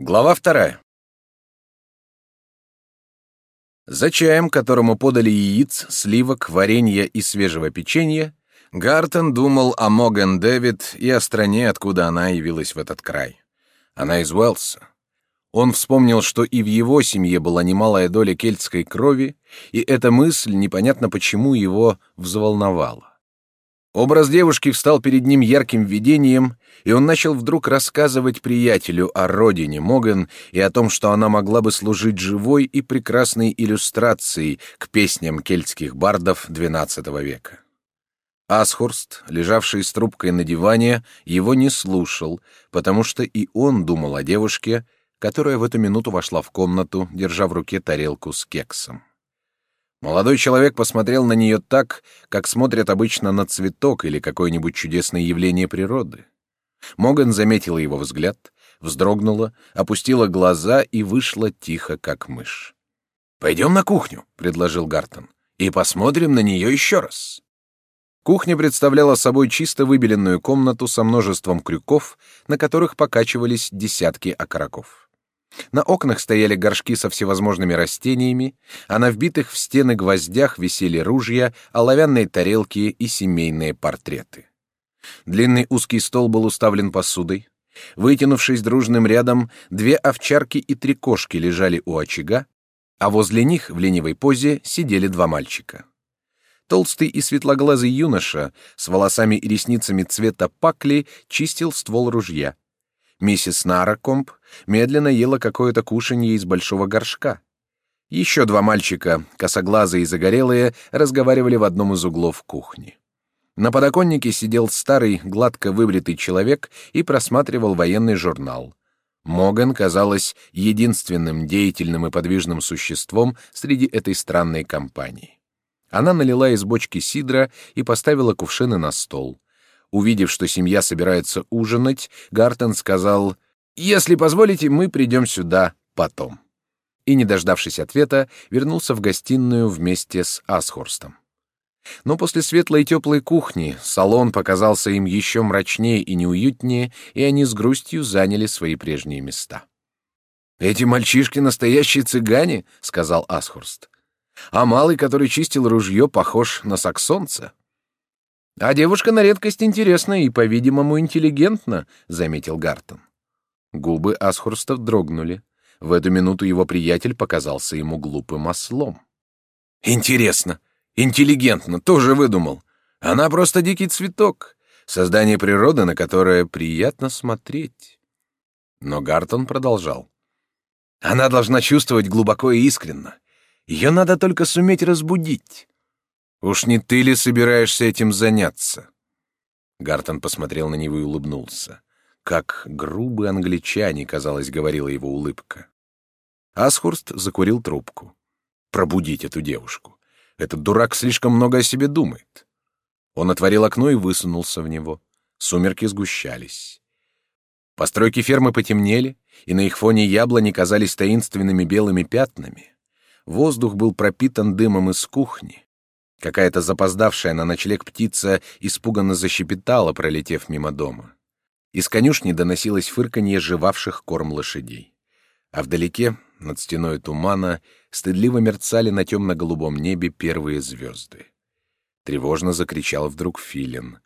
Глава вторая. За чаем, которому подали яиц, сливок, варенья и свежего печенья, Гартон думал о Моген Дэвид и о стране, откуда она явилась в этот край. Она из Уэлса. Он вспомнил, что и в его семье была немалая доля кельтской крови, и эта мысль непонятно почему его взволновала. Образ девушки встал перед ним ярким видением, и он начал вдруг рассказывать приятелю о родине Моган и о том, что она могла бы служить живой и прекрасной иллюстрацией к песням кельтских бардов XII века. Асхурст, лежавший с трубкой на диване, его не слушал, потому что и он думал о девушке, которая в эту минуту вошла в комнату, держа в руке тарелку с кексом. Молодой человек посмотрел на нее так, как смотрят обычно на цветок или какое-нибудь чудесное явление природы. Моган заметила его взгляд, вздрогнула, опустила глаза и вышла тихо, как мышь. «Пойдем на кухню», — предложил Гартон, — «и посмотрим на нее еще раз». Кухня представляла собой чисто выбеленную комнату со множеством крюков, на которых покачивались десятки окороков. На окнах стояли горшки со всевозможными растениями, а на вбитых в стены гвоздях висели ружья, оловянные тарелки и семейные портреты. Длинный узкий стол был уставлен посудой. Вытянувшись дружным рядом, две овчарки и три кошки лежали у очага, а возле них в ленивой позе сидели два мальчика. Толстый и светлоглазый юноша с волосами и ресницами цвета пакли чистил ствол ружья — Миссис Наракомп медленно ела какое-то кушанье из большого горшка. Еще два мальчика, косоглазые и загорелые, разговаривали в одном из углов кухни. На подоконнике сидел старый, гладко выбритый человек и просматривал военный журнал. Моган казалась единственным деятельным и подвижным существом среди этой странной компании. Она налила из бочки сидра и поставила кувшины на стол. Увидев, что семья собирается ужинать, Гартон сказал, «Если позволите, мы придем сюда потом». И, не дождавшись ответа, вернулся в гостиную вместе с Асхорстом. Но после светлой и теплой кухни салон показался им еще мрачнее и неуютнее, и они с грустью заняли свои прежние места. «Эти мальчишки настоящие цыгане», — сказал Асхорст. «А малый, который чистил ружье, похож на саксонца». А девушка на редкость интересна и, по-видимому, интеллигентна, заметил Гартон. Губы Асхурста дрогнули. В эту минуту его приятель показался ему глупым ослом. Интересно, интеллигентно, тоже выдумал. Она просто дикий цветок, создание природы, на которое приятно смотреть. Но Гартон продолжал. Она должна чувствовать глубоко и искренно. Ее надо только суметь разбудить. Уж не ты ли собираешься этим заняться? Гартон посмотрел на него и улыбнулся. Как грубые англичане, казалось, говорила его улыбка. Асхурст закурил трубку. Пробудить эту девушку. Этот дурак слишком много о себе думает. Он отворил окно и высунулся в него. Сумерки сгущались. Постройки фермы потемнели, и на их фоне яблони казались таинственными белыми пятнами. Воздух был пропитан дымом из кухни. Какая-то запоздавшая на ночлег птица испуганно защепетала, пролетев мимо дома. Из конюшни доносилось фырканье жевавших корм лошадей. А вдалеке, над стеной тумана, стыдливо мерцали на темно-голубом небе первые звезды. Тревожно закричал вдруг филин.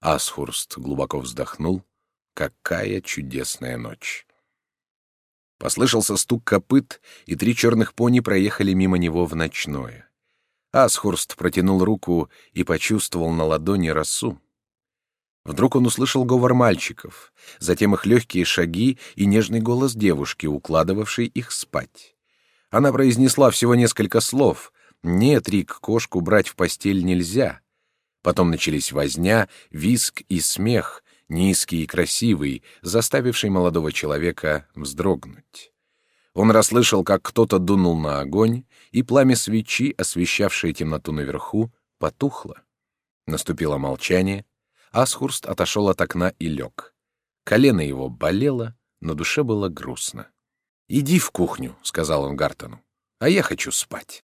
Асхурст глубоко вздохнул. Какая чудесная ночь! Послышался стук копыт, и три черных пони проехали мимо него в ночное. Асхурст протянул руку и почувствовал на ладони росу. Вдруг он услышал говор мальчиков, затем их легкие шаги и нежный голос девушки, укладывавшей их спать. Она произнесла всего несколько слов. «Нет, Рик, кошку брать в постель нельзя». Потом начались возня, виск и смех, низкий и красивый, заставивший молодого человека вздрогнуть. Он расслышал, как кто-то дунул на огонь, и пламя свечи, освещавшее темноту наверху, потухло. Наступило молчание. Асхурст отошел от окна и лег. Колено его болело, но душе было грустно. «Иди в кухню», — сказал он Гартону, — «а я хочу спать».